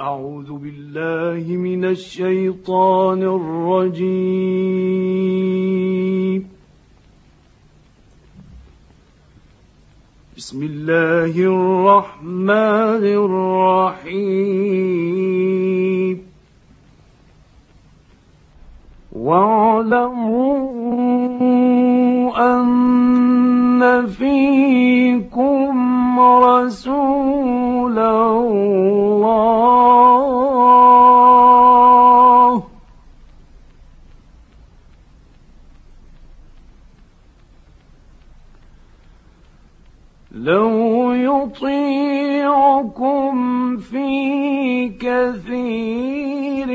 أعوذ بالله من الشيطان الرجيم. بسم الله الرحمن الرحيم. واعلموا أن فيكم رسول لو يطيعكم في كثير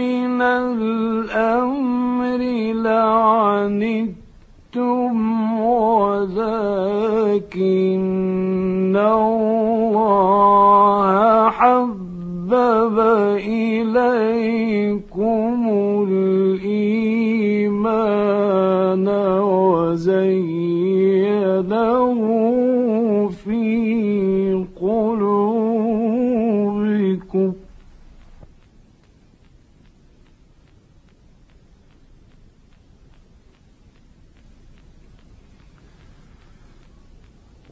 من الأمر لعنتم الله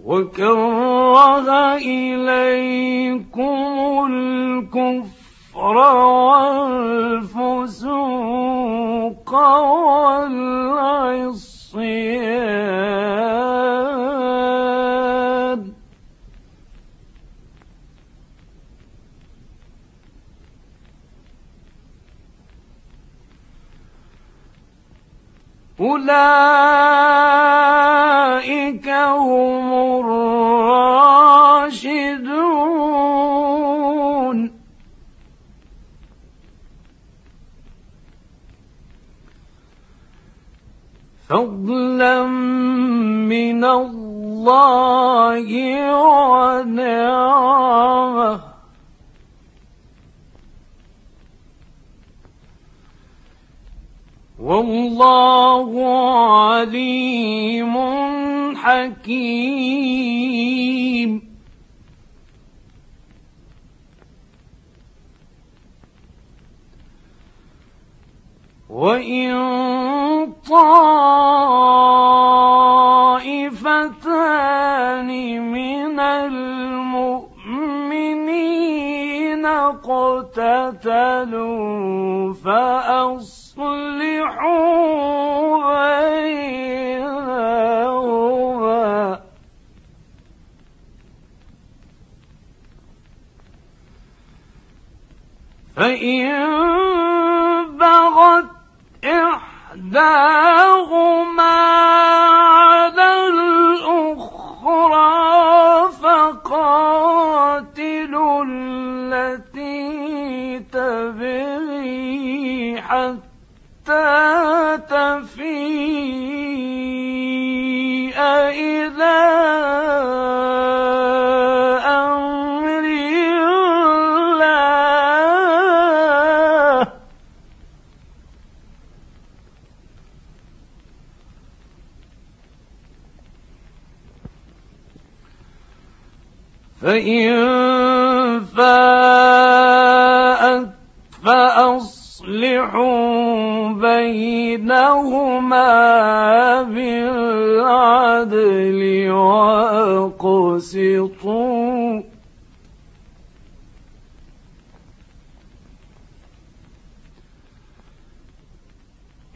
وكره إليكم الكفر والفسوق والعصيان. أولئك هم فضلا من الله ونعمة. والله عليم حكيم. وإن طائفتان من المؤمنين اقتتلوا فأصلحوا بينهما. فإن بغت إحداهما حتى تفيء إلى أمر الله. فإن فاءت فأصلحوا بينهما بالعدل وأقسطوا.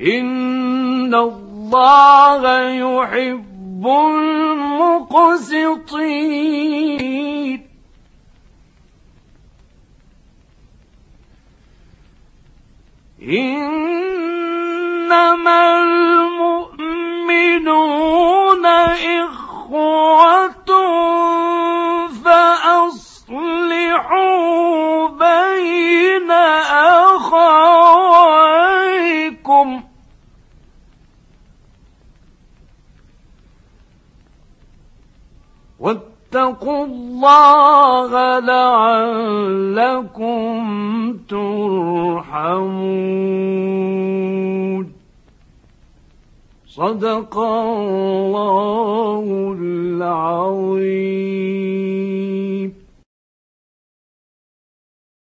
إن الله يحب المقسطين. إنما واتقوا الله لعلكم ترحمون. صدق الله العظيم.